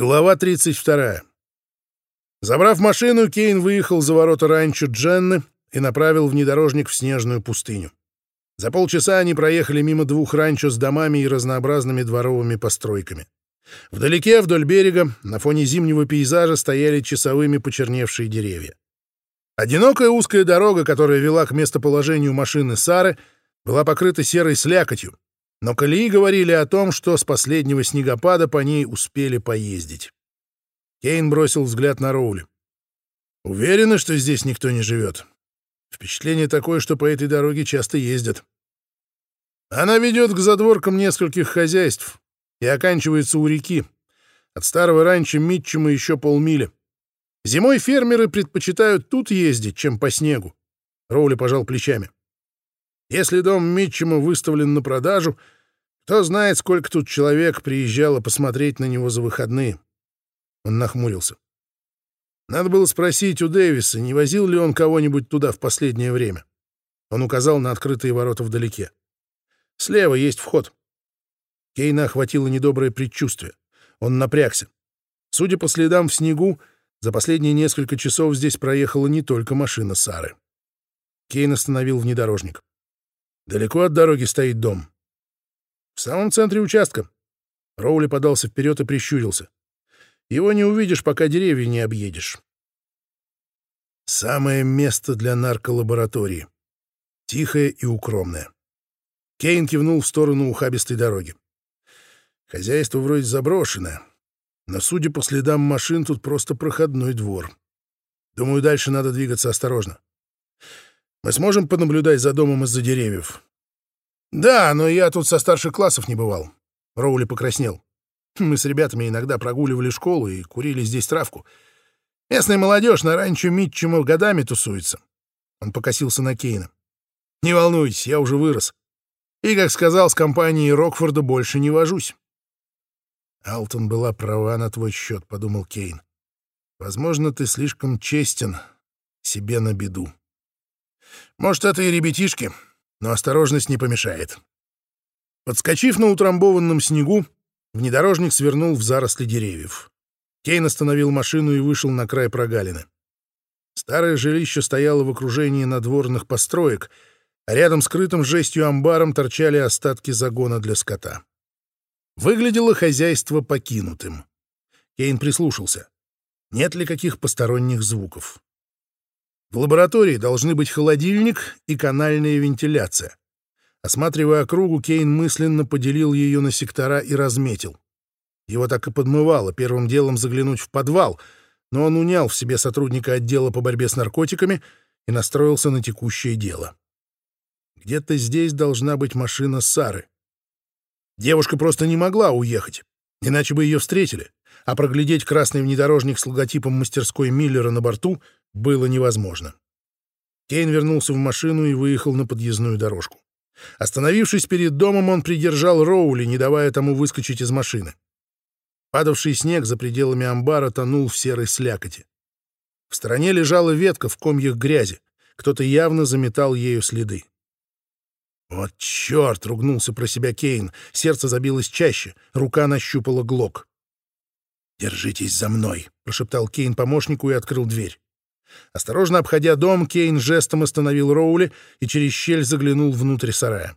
Глава 32. Забрав машину, Кейн выехал за ворота ранчо Дженны и направил внедорожник в снежную пустыню. За полчаса они проехали мимо двух ранчо с домами и разнообразными дворовыми постройками. Вдалеке, вдоль берега, на фоне зимнего пейзажа стояли часовыми почерневшие деревья. Одинокая узкая дорога, которая вела к местоположению машины Сары, была покрыта серой слякотью, но колеи говорили о том, что с последнего снегопада по ней успели поездить. Кейн бросил взгляд на Роули. «Уверены, что здесь никто не живет? Впечатление такое, что по этой дороге часто ездят. Она ведет к задворкам нескольких хозяйств и оканчивается у реки. От старого ранчо Митчема еще полмили. Зимой фермеры предпочитают тут ездить, чем по снегу. Роули пожал плечами. Если дом Митчема выставлен на продажу, кто знает, сколько тут человек приезжало посмотреть на него за выходные. Он нахмурился. Надо было спросить у Дэвиса, не возил ли он кого-нибудь туда в последнее время. Он указал на открытые ворота вдалеке. Слева есть вход. Кейна охватило недоброе предчувствие. Он напрягся. Судя по следам в снегу, за последние несколько часов здесь проехала не только машина Сары. Кейн остановил внедорожник. Далеко от дороги стоит дом. В самом центре участка. Роули подался вперед и прищурился. Его не увидишь, пока деревья не объедешь. Самое место для нарколаборатории. Тихое и укромное. Кейн кивнул в сторону ухабистой дороги. Хозяйство вроде заброшенное, но, судя по следам машин, тут просто проходной двор. Думаю, дальше надо двигаться осторожно. Мы сможем понаблюдать за домом из-за деревьев? Да, но я тут со старших классов не бывал. Роули покраснел. Мы с ребятами иногда прогуливали школу и курили здесь травку. Местная молодежь на ранчо Митчему годами тусуется. Он покосился на Кейна. Не волнуйтесь, я уже вырос. И, как сказал, с компанией Рокфорда больше не вожусь. Алтон была права на твой счет, подумал Кейн. Возможно, ты слишком честен себе на беду. Может, это и ребятишки, но осторожность не помешает. Подскочив на утрамбованном снегу, внедорожник свернул в заросли деревьев. Кейн остановил машину и вышел на край прогалины. Старое жилище стояло в окружении надворных построек, а рядом с крытым жестью амбаром торчали остатки загона для скота. Выглядело хозяйство покинутым. Кейн прислушался. Нет ли каких посторонних звуков? В лаборатории должны быть холодильник и канальная вентиляция. Осматривая округу, Кейн мысленно поделил ее на сектора и разметил. Его так и подмывало первым делом заглянуть в подвал, но он унял в себе сотрудника отдела по борьбе с наркотиками и настроился на текущее дело. Где-то здесь должна быть машина Сары. Девушка просто не могла уехать, иначе бы ее встретили, а проглядеть красный внедорожник с логотипом мастерской Миллера на борту — было невозможно. Кейн вернулся в машину и выехал на подъездную дорожку. Остановившись перед домом, он придержал Роули, не давая тому выскочить из машины. Падавший снег за пределами амбара тонул в серой слякоти. В стороне лежала ветка в комьях грязи. Кто-то явно заметал ею следы. «Вот черт!» — ругнулся про себя Кейн. Сердце забилось чаще, рука нащупала глок. «Держитесь за мной!» — прошептал Кейн помощнику и открыл дверь. Осторожно обходя дом, Кейн жестом остановил Роули и через щель заглянул внутрь сарая.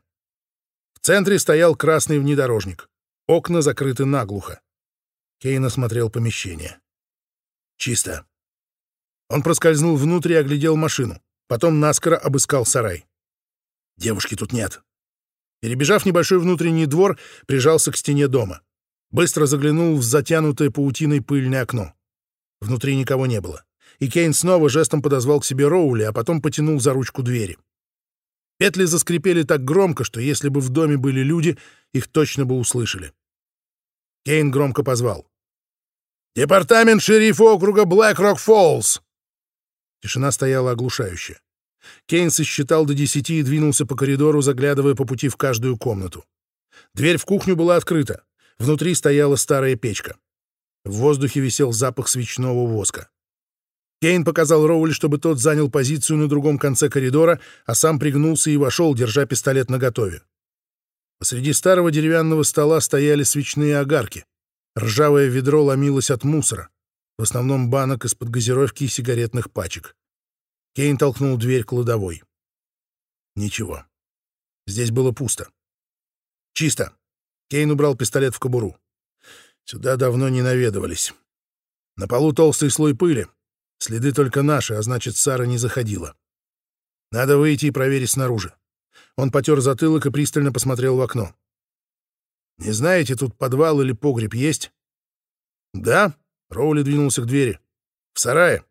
В центре стоял красный внедорожник. Окна закрыты наглухо. Кейн осмотрел помещение. Чисто. Он проскользнул внутрь и оглядел машину. Потом наскоро обыскал сарай. Девушки тут нет. Перебежав небольшой внутренний двор, прижался к стене дома. Быстро заглянул в затянутое паутиной пыльное окно. Внутри никого не было и Кейн снова жестом подозвал к себе Роули, а потом потянул за ручку двери. Петли заскрипели так громко, что если бы в доме были люди, их точно бы услышали. Кейн громко позвал. «Департамент шерифа округа Блэк-Рок-Фоллс!» Тишина стояла оглушающая. Кейн сосчитал до десяти и двинулся по коридору, заглядывая по пути в каждую комнату. Дверь в кухню была открыта. Внутри стояла старая печка. В воздухе висел запах свечного воска. Кейн показал Роули, чтобы тот занял позицию на другом конце коридора, а сам пригнулся и вошел, держа пистолет наготове. Посреди старого деревянного стола стояли свечные огарки. Ржавое ведро ломилось от мусора, в основном банок из-под газировки и сигаретных пачек. Кейн толкнул дверь кладовой. Ничего. Здесь было пусто. Чисто. Кейн убрал пистолет в кобуру. Сюда давно не наведывались. На полу толстый слой пыли. Следы только наши, а значит, Сара не заходила. Надо выйти и проверить снаружи. Он потер затылок и пристально посмотрел в окно. «Не знаете, тут подвал или погреб есть?» «Да», — Роули двинулся к двери. «В сарае».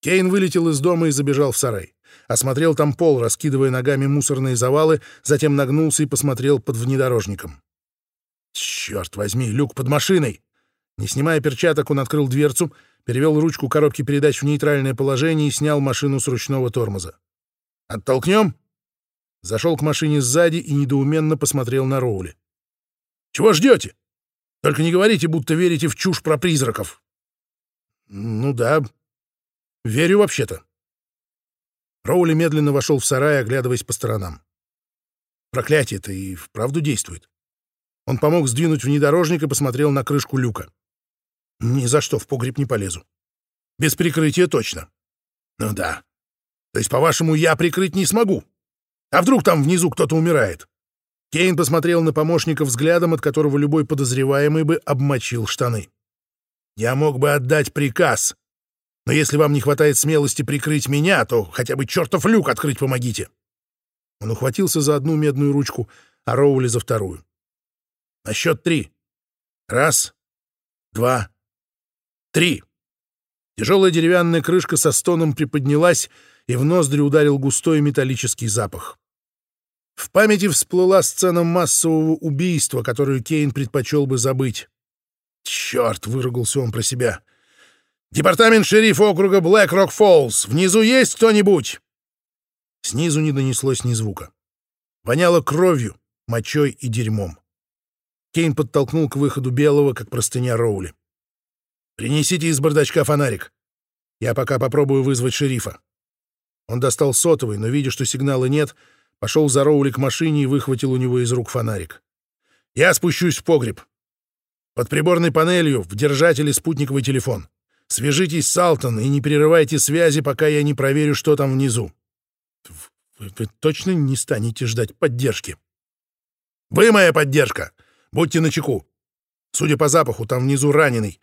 Кейн вылетел из дома и забежал в сарай. Осмотрел там пол, раскидывая ногами мусорные завалы, затем нагнулся и посмотрел под внедорожником. «Черт возьми, люк под машиной!» Не снимая перчаток, он открыл дверцу, перевел ручку коробки передач в нейтральное положение и снял машину с ручного тормоза. «Оттолкнем?» Зашел к машине сзади и недоуменно посмотрел на Роули. «Чего ждете? Только не говорите, будто верите в чушь про призраков». «Ну да, верю вообще-то». Роули медленно вошел в сарай, оглядываясь по сторонам. Проклятие-то и вправду действует. Он помог сдвинуть внедорожник и посмотрел на крышку люка. Ни за что в погреб не полезу. Без прикрытия точно. Ну да. То есть, по-вашему, я прикрыть не смогу? А вдруг там внизу кто-то умирает? Кейн посмотрел на помощника взглядом, от которого любой подозреваемый бы обмочил штаны. Я мог бы отдать приказ. Но если вам не хватает смелости прикрыть меня, то хотя бы чертов люк открыть помогите. Он ухватился за одну медную ручку, а Роули за вторую. На счет три. Раз, два, Три. Тяжелая деревянная крышка со стоном приподнялась, и в ноздри ударил густой металлический запах. В памяти всплыла сцена массового убийства, которую Кейн предпочел бы забыть. «Черт!» — выругался он про себя. «Департамент шерифа округа Блэк-Рок-Фоллс! Внизу есть кто-нибудь?» Снизу не донеслось ни звука. Воняло кровью, мочой и дерьмом. Кейн подтолкнул к выходу белого, как простыня Роули. «Принесите из бардачка фонарик. Я пока попробую вызвать шерифа». Он достал сотовый, но, видя, что сигнала нет, пошел за Роули к машине и выхватил у него из рук фонарик. «Я спущусь в погреб. Под приборной панелью в держателе спутниковый телефон. Свяжитесь с Алтон и не прерывайте связи, пока я не проверю, что там внизу. Вы, вы точно не станете ждать поддержки? Вы моя поддержка. Будьте начеку. Судя по запаху, там внизу раненый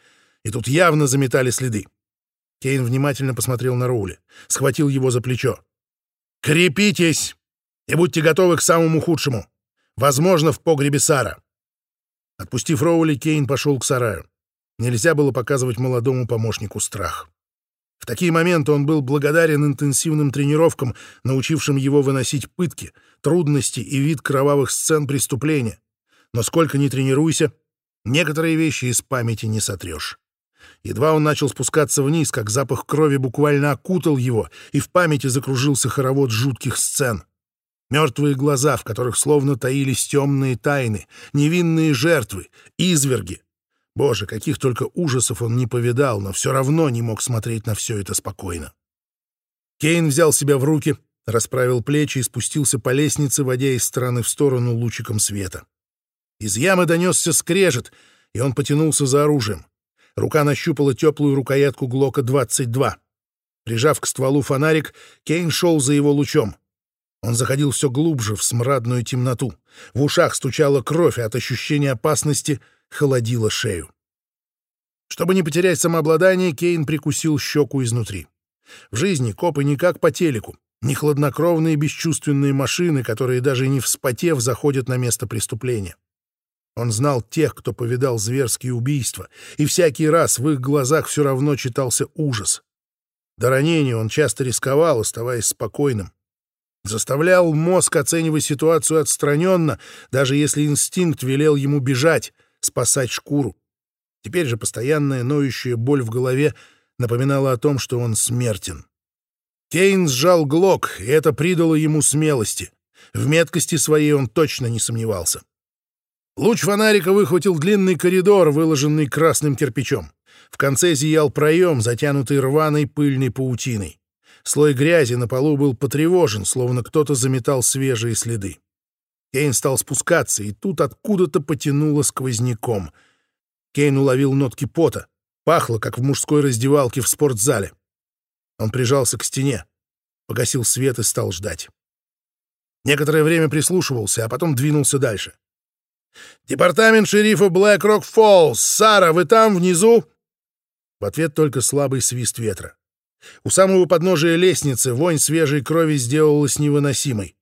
и тут явно заметали следы. Кейн внимательно посмотрел на Роули, схватил его за плечо. «Крепитесь и будьте готовы к самому худшему. Возможно, в погребе Сара». Отпустив Роули, Кейн пошел к сараю. Нельзя было показывать молодому помощнику страх. В такие моменты он был благодарен интенсивным тренировкам, научившим его выносить пытки, трудности и вид кровавых сцен преступления. Но сколько ни тренируйся, некоторые вещи из памяти не сотрешь. Едва он начал спускаться вниз, как запах крови буквально окутал его, и в памяти закружился хоровод жутких сцен. Мертвые глаза, в которых словно таились темные тайны, невинные жертвы, изверги. Боже, каких только ужасов он не повидал, но все равно не мог смотреть на все это спокойно. Кейн взял себя в руки, расправил плечи и спустился по лестнице, водя из стороны в сторону лучиком света. Из ямы донесся скрежет, и он потянулся за оружием. Рука нащупала теплую рукоятку Глока-22. Прижав к стволу фонарик, Кейн шел за его лучом. Он заходил все глубже в смрадную темноту. В ушах стучала кровь, а от ощущения опасности холодила шею. Чтобы не потерять самообладание, Кейн прикусил щеку изнутри. В жизни копы не как по телеку, не хладнокровные бесчувственные машины, которые даже не вспотев заходят на место преступления. Он знал тех, кто повидал зверские убийства, и всякий раз в их глазах все равно читался ужас. До ранения он часто рисковал, оставаясь спокойным. Заставлял мозг оценивать ситуацию отстраненно, даже если инстинкт велел ему бежать, спасать шкуру. Теперь же постоянная ноющая боль в голове напоминала о том, что он смертен. Кейн сжал глок, и это придало ему смелости. В меткости своей он точно не сомневался. Луч фонарика выхватил длинный коридор, выложенный красным кирпичом. В конце зиял проем, затянутый рваной пыльной паутиной. Слой грязи на полу был потревожен, словно кто-то заметал свежие следы. Кейн стал спускаться, и тут откуда-то потянуло сквозняком. Кейн уловил нотки пота. Пахло, как в мужской раздевалке в спортзале. Он прижался к стене, погасил свет и стал ждать. Некоторое время прислушивался, а потом двинулся дальше. «Департамент шерифа Блэк-Рок Фоллс! Сара, вы там, внизу?» В ответ только слабый свист ветра. У самого подножия лестницы вонь свежей крови сделалась невыносимой.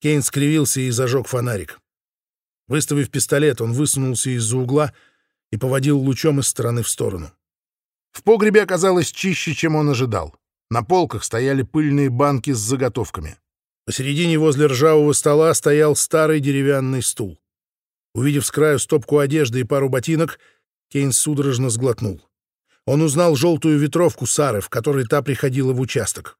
Кейн скривился и зажег фонарик. Выставив пистолет, он высунулся из-за угла и поводил лучом из стороны в сторону. В погребе оказалось чище, чем он ожидал. На полках стояли пыльные банки с заготовками. Посередине возле ржавого стола стоял старый деревянный стул. Увидев с краю стопку одежды и пару ботинок, Кейн судорожно сглотнул. Он узнал желтую ветровку Сары, в которой та приходила в участок.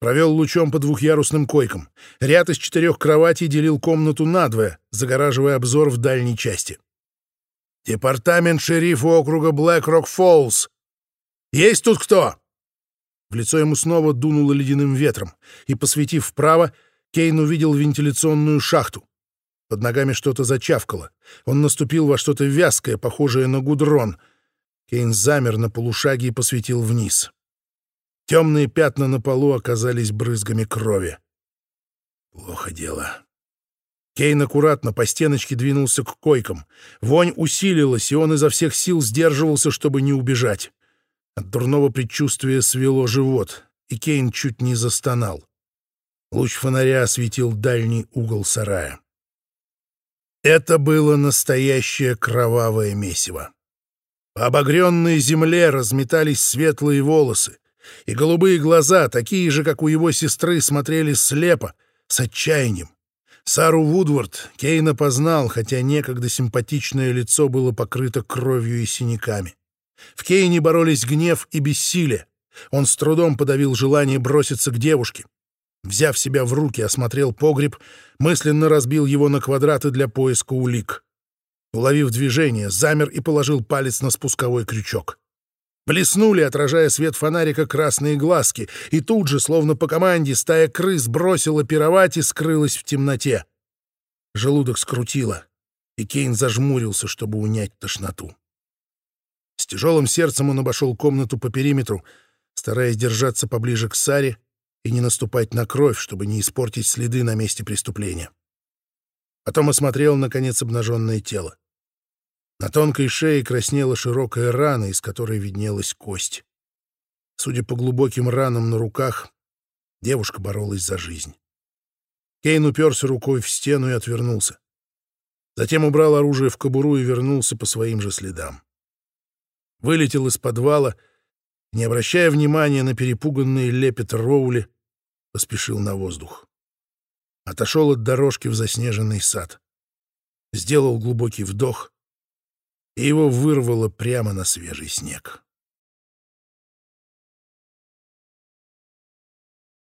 Провел лучом по двухъярусным койкам. Ряд из четырех кроватей делил комнату надвое, загораживая обзор в дальней части. «Департамент шерифа округа Блэк-Рок-Фоллс! Есть тут кто?» В лицо ему снова дунуло ледяным ветром, и, посветив вправо, Кейн увидел вентиляционную шахту. Под ногами что-то зачавкало. Он наступил во что-то вязкое, похожее на гудрон — Кейн замер на полушаге и посветил вниз. Темные пятна на полу оказались брызгами крови. Плохо дело. Кейн аккуратно по стеночке двинулся к койкам. Вонь усилилась, и он изо всех сил сдерживался, чтобы не убежать. От дурного предчувствия свело живот, и Кейн чуть не застонал. Луч фонаря осветил дальний угол сарая. Это было настоящее кровавое месиво. По обогренной земле разметались светлые волосы, и голубые глаза, такие же, как у его сестры, смотрели слепо, с отчаянием. Сару Вудвард Кейн опознал, хотя некогда симпатичное лицо было покрыто кровью и синяками. В Кейне боролись гнев и бессилие. Он с трудом подавил желание броситься к девушке. Взяв себя в руки, осмотрел погреб, мысленно разбил его на квадраты для поиска улик. Уловив движение, замер и положил палец на спусковой крючок. Блеснули, отражая свет фонарика, красные глазки, и тут же, словно по команде, стая крыс бросила пировать и скрылась в темноте. Желудок скрутило, и Кейн зажмурился, чтобы унять тошноту. С тяжелым сердцем он обошел комнату по периметру, стараясь держаться поближе к Саре и не наступать на кровь, чтобы не испортить следы на месте преступления. Потом осмотрел, наконец, обнаженное тело. На тонкой шее краснела широкая рана, из которой виднелась кость. Судя по глубоким ранам на руках, девушка боролась за жизнь. Кейн уперся рукой в стену и отвернулся. Затем убрал оружие в кобуру и вернулся по своим же следам. Вылетел из подвала, не обращая внимания на перепуганный лепет Роули, поспешил на воздух. Отошел от дорожки в заснеженный сад. Сделал глубокий вдох и его вырвало прямо на свежий снег.